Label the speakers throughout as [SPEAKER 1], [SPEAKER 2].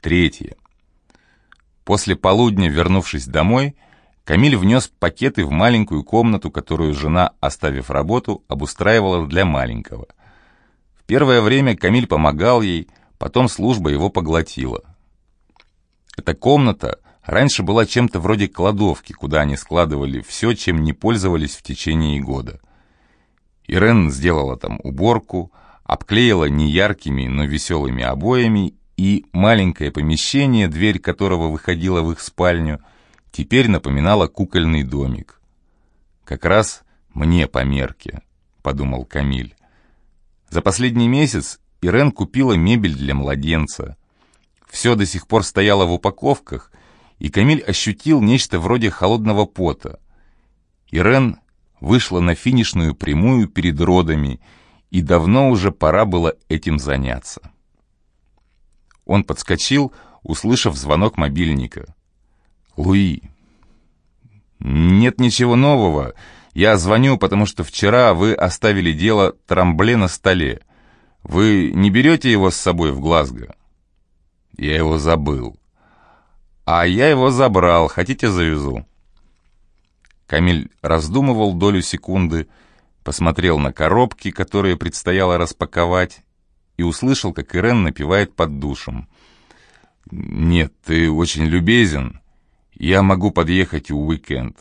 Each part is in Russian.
[SPEAKER 1] Третье. После полудня, вернувшись домой, Камиль внес пакеты в маленькую комнату, которую жена, оставив работу, обустраивала для маленького. В первое время Камиль помогал ей, потом служба его поглотила. Эта комната раньше была чем-то вроде кладовки, куда они складывали все, чем не пользовались в течение года. Ирен сделала там уборку, обклеила неяркими, но веселыми обоями, и маленькое помещение, дверь которого выходила в их спальню – теперь напоминала кукольный домик. «Как раз мне по мерке», — подумал Камиль. За последний месяц Ирен купила мебель для младенца. Все до сих пор стояло в упаковках, и Камиль ощутил нечто вроде холодного пота. Ирен вышла на финишную прямую перед родами, и давно уже пора было этим заняться. Он подскочил, услышав звонок мобильника. Луи. Нет ничего нового. Я звоню, потому что вчера вы оставили дело Трамбле на столе. Вы не берете его с собой в Глазго? Я его забыл. А я его забрал. Хотите, завезу? Камиль раздумывал долю секунды, посмотрел на коробки, которые предстояло распаковать, и услышал, как Ирен напевает под душем. «Нет, ты очень любезен. Я могу подъехать в уикенд.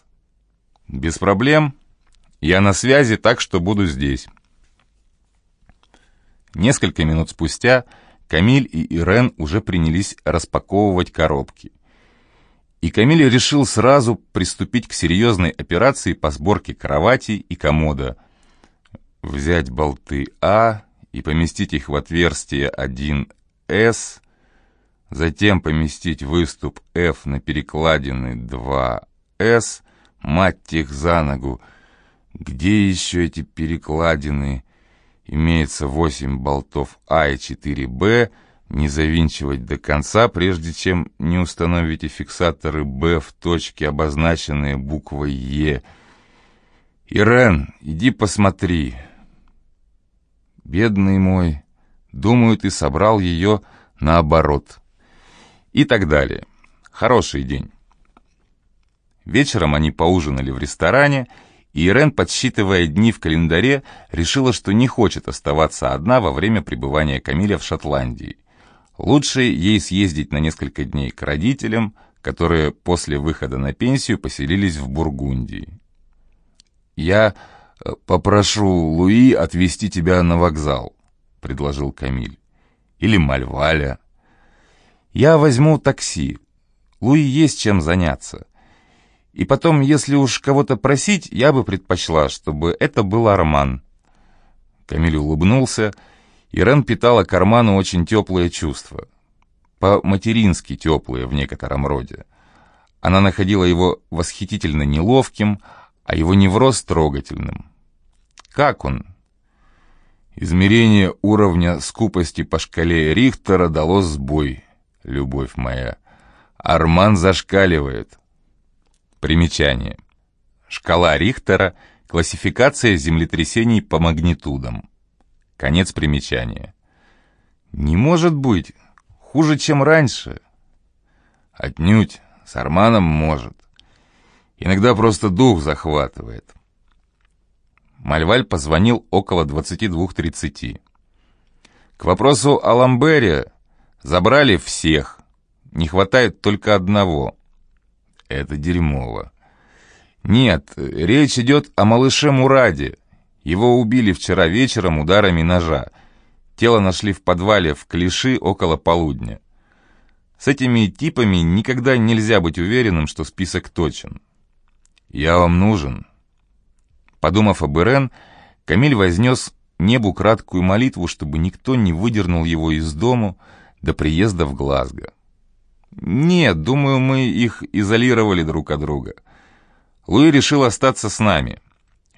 [SPEAKER 1] Без проблем. Я на связи, так что буду здесь. Несколько минут спустя Камиль и Ирен уже принялись распаковывать коробки. И Камиль решил сразу приступить к серьезной операции по сборке кровати и комода. Взять болты А и поместить их в отверстие 1С, затем поместить выступ F на перекладины 2S, мать их за ногу. Где еще эти перекладины? Имеется 8 болтов А и 4Б, не завинчивать до конца, прежде чем не установите фиксаторы Б в точке, обозначенные буквой Е. «Ирен, иди посмотри». Бедный мой, думаю, ты собрал ее наоборот и так далее. Хороший день. Вечером они поужинали в ресторане, и Ирен, подсчитывая дни в календаре, решила, что не хочет оставаться одна во время пребывания Камиля в Шотландии. Лучше ей съездить на несколько дней к родителям, которые после выхода на пенсию поселились в Бургундии. «Я попрошу Луи отвезти тебя на вокзал», — предложил Камиль. «Или Мальваля». Я возьму такси. Луи есть чем заняться. И потом, если уж кого-то просить, я бы предпочла, чтобы это был Арман». Камиль улыбнулся, и Рен питала карману очень теплые чувства. По-матерински теплые в некотором роде. Она находила его восхитительно неловким, а его невроз трогательным. Как он? Измерение уровня скупости по шкале Рихтера дало сбой любовь моя. Арман зашкаливает. Примечание. Шкала Рихтера – классификация землетрясений по магнитудам. Конец примечания. Не может быть. Хуже, чем раньше. Отнюдь. С Арманом может. Иногда просто дух захватывает. Мальваль позвонил около 22.30. К вопросу о Ламбере Забрали всех. Не хватает только одного. Это дерьмово. Нет, речь идет о малыше Мураде. Его убили вчера вечером ударами ножа. Тело нашли в подвале в Клиши около полудня. С этими типами никогда нельзя быть уверенным, что список точен. «Я вам нужен». Подумав об Ирен, Камиль вознес небу краткую молитву, чтобы никто не выдернул его из дому, до приезда в Глазго. Нет, думаю, мы их изолировали друг от друга. Луи решил остаться с нами.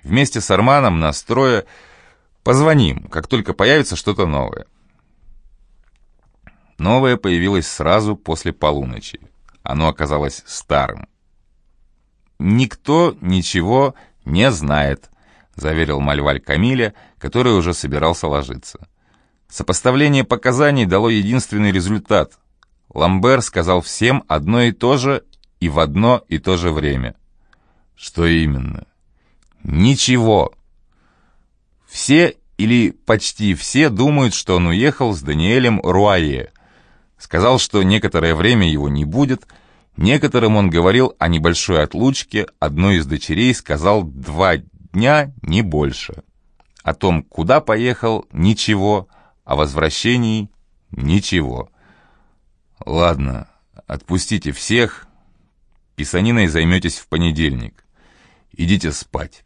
[SPEAKER 1] Вместе с Арманом нас трое позвоним, как только появится что-то новое. Новое появилось сразу после полуночи. Оно оказалось старым. «Никто ничего не знает», — заверил Мальваль Камиля, который уже собирался ложиться. Сопоставление показаний дало единственный результат. Ламбер сказал всем одно и то же и в одно и то же время. Что именно? Ничего. Все или почти все думают, что он уехал с Даниэлем Руае. Сказал, что некоторое время его не будет. Некоторым он говорил о небольшой отлучке, одной из дочерей сказал два дня, не больше. О том, куда поехал, ничего, о возвращении ничего. Ладно, отпустите всех, писаниной займетесь в понедельник. Идите спать.